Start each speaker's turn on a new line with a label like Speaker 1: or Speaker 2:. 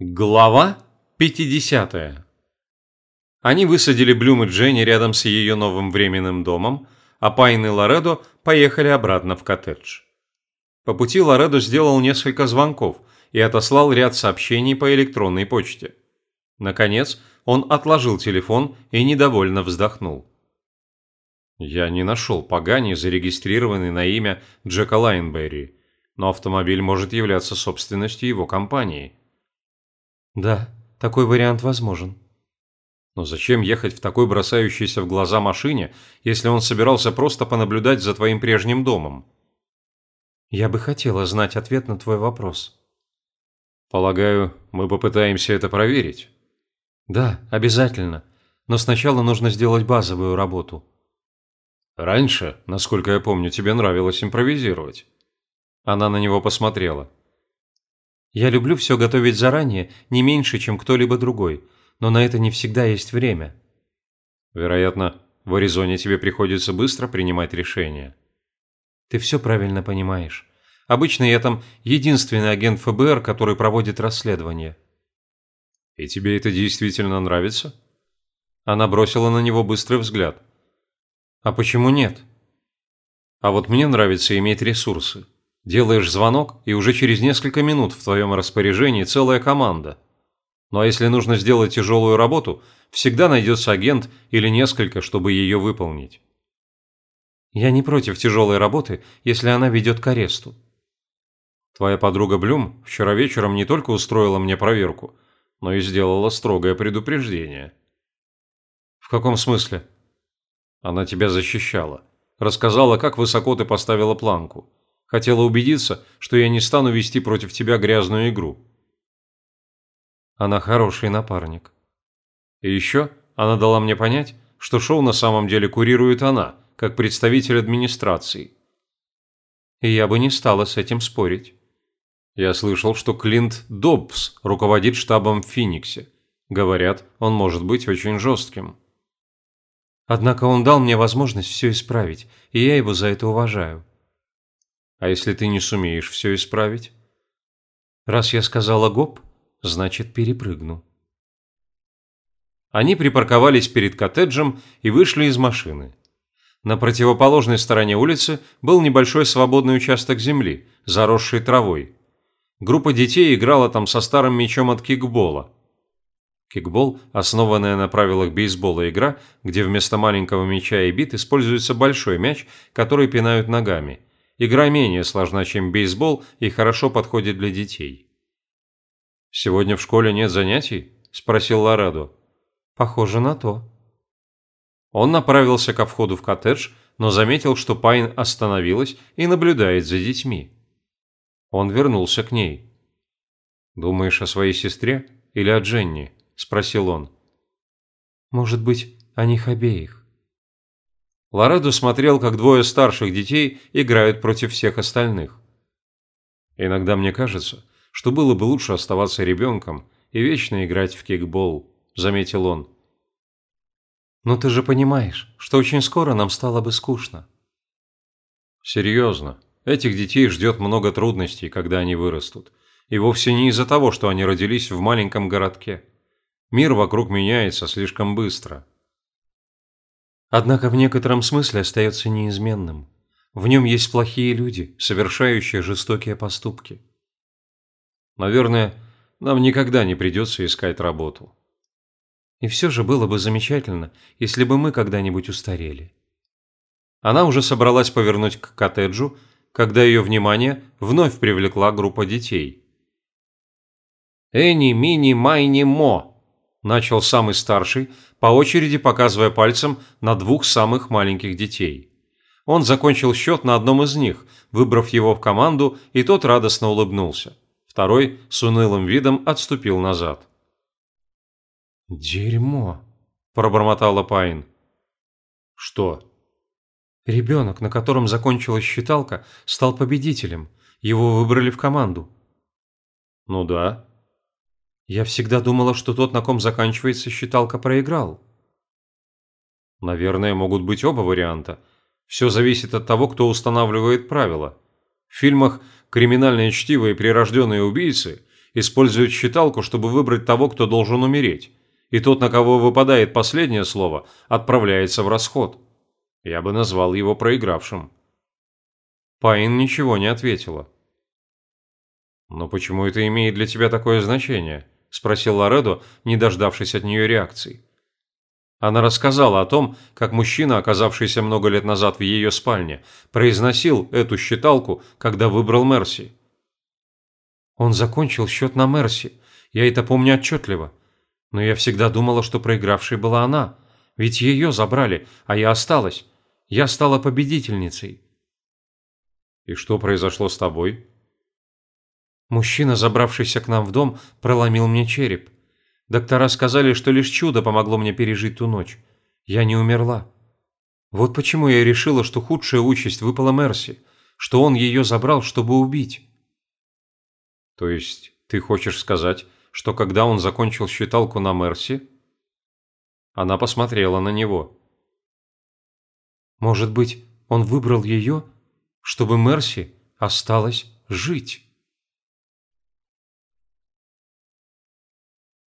Speaker 1: Глава 50. Они высадили Блюм и Дженни рядом с ее новым временным домом, а Пайн и Лоредо поехали обратно в коттедж. По пути Лоредо сделал несколько звонков и отослал ряд сообщений по электронной почте. Наконец, он отложил телефон и недовольно вздохнул. Я не нашел Пагани, зарегистрированный на имя Джека Лайнберри, но автомобиль может являться собственностью его компании.
Speaker 2: Да, такой вариант возможен.
Speaker 1: Но зачем ехать в такой бросающейся в глаза машине, если он собирался просто понаблюдать за твоим прежним домом?
Speaker 2: Я бы хотела знать ответ на твой вопрос.
Speaker 1: Полагаю, мы попытаемся это проверить.
Speaker 2: Да, обязательно. Но сначала нужно сделать базовую работу.
Speaker 1: Раньше, насколько я помню, тебе нравилось импровизировать. Она на него посмотрела.
Speaker 2: Я люблю все готовить заранее, не меньше, чем кто-либо другой, но на это не всегда есть время.
Speaker 1: Вероятно, в Аризоне тебе приходится быстро принимать решения.
Speaker 2: Ты все правильно понимаешь. Обычно я там единственный агент ФБР, который проводит расследование.
Speaker 1: И тебе это действительно нравится? Она бросила на него быстрый взгляд.
Speaker 2: А почему нет?
Speaker 1: А вот мне нравится иметь ресурсы. Делаешь звонок, и уже через несколько минут в твоем распоряжении целая команда. Ну а если нужно сделать тяжелую работу, всегда найдется агент или несколько, чтобы ее выполнить.
Speaker 2: Я не против тяжелой работы, если она ведет к аресту.
Speaker 1: Твоя подруга Блюм вчера вечером не только устроила мне проверку, но и сделала строгое предупреждение.
Speaker 2: В каком смысле?
Speaker 1: Она тебя защищала. Рассказала, как высоко ты поставила планку. Хотела убедиться, что я не стану вести против тебя грязную игру.
Speaker 2: Она хороший напарник.
Speaker 1: И еще она дала мне понять, что шоу на самом деле курирует она, как представитель администрации.
Speaker 2: И я бы не стала с этим спорить.
Speaker 1: Я слышал, что Клинт Доббс руководит штабом в Финиксе. Говорят, он может быть очень жестким.
Speaker 2: Однако он дал мне возможность все исправить, и я его за это уважаю.
Speaker 1: А если ты не сумеешь все исправить?
Speaker 2: Раз я сказала гоп, значит перепрыгну.
Speaker 1: Они припарковались перед коттеджем и вышли из машины. На противоположной стороне улицы был небольшой свободный участок земли, заросший травой. Группа детей играла там со старым мячом от кикбола. Кикбол – основанная на правилах бейсбола игра, где вместо маленького мяча и бит используется большой мяч, который пинают ногами – Игра менее сложна, чем бейсбол и хорошо подходит для детей. «Сегодня в школе нет занятий?» – спросил Лорадо.
Speaker 2: «Похоже на то».
Speaker 1: Он направился ко входу в коттедж, но заметил, что Пайн остановилась и наблюдает за детьми. Он вернулся к ней. «Думаешь о своей сестре или о Дженни?» – спросил он.
Speaker 2: «Может быть, о них обеих».
Speaker 1: Лоредо смотрел, как двое старших детей играют против всех остальных. «Иногда мне кажется, что было бы лучше оставаться ребенком и вечно играть в кикбол», – заметил он.
Speaker 2: «Но ты же понимаешь, что очень скоро нам стало бы скучно».
Speaker 1: «Серьезно, этих детей ждет много трудностей, когда они вырастут. И вовсе не из-за того, что они родились в маленьком городке. Мир вокруг меняется слишком быстро».
Speaker 2: Однако в некотором смысле остается неизменным. В нем есть плохие люди, совершающие жестокие поступки.
Speaker 1: Наверное, нам никогда не придется искать работу.
Speaker 2: И все же было бы замечательно, если бы мы когда-нибудь устарели.
Speaker 1: Она уже собралась повернуть к коттеджу, когда ее внимание вновь привлекла группа детей. «Эни, мини, майни, мо!» Начал самый старший, по очереди показывая пальцем на двух самых маленьких детей. Он закончил счет на одном из них, выбрав его в команду, и тот радостно улыбнулся. Второй с унылым видом отступил назад.
Speaker 2: «Дерьмо!» – пробормотала Пайн.
Speaker 1: «Что?»
Speaker 2: «Ребенок, на котором закончилась считалка, стал победителем. Его выбрали в команду».
Speaker 1: «Ну да»,
Speaker 2: я всегда думала, что тот, на ком заканчивается считалка, проиграл.
Speaker 1: Наверное, могут быть оба варианта. Все зависит от того, кто устанавливает правила. В фильмах «Криминальное чтиво» и «Прирожденные убийцы» использует считалку, чтобы выбрать того, кто должен умереть. И тот, на кого выпадает последнее слово, отправляется в расход. Я бы назвал его проигравшим. Пайн ничего не ответила. «Но почему это имеет для тебя такое значение?» – спросил Лоредо, не дождавшись от нее реакции. Она рассказала о том, как мужчина, оказавшийся много лет назад в ее спальне, произносил эту считалку, когда выбрал Мерси.
Speaker 2: Он закончил счет на Мерси, я это помню отчетливо. Но я всегда думала, что проигравшей была она, ведь ее забрали, а я осталась. Я стала победительницей.
Speaker 1: И что произошло с тобой?
Speaker 2: Мужчина, забравшийся к нам в дом, проломил мне череп. Доктора сказали, что лишь чудо помогло мне пережить ту ночь. Я не умерла. Вот почему я решила, что худшая участь выпала Мерси, что он ее забрал, чтобы убить.
Speaker 1: То есть ты хочешь сказать, что когда он закончил считалку на Мерси... Она посмотрела на него.
Speaker 2: Может быть, он выбрал ее, чтобы Мерси осталась жить?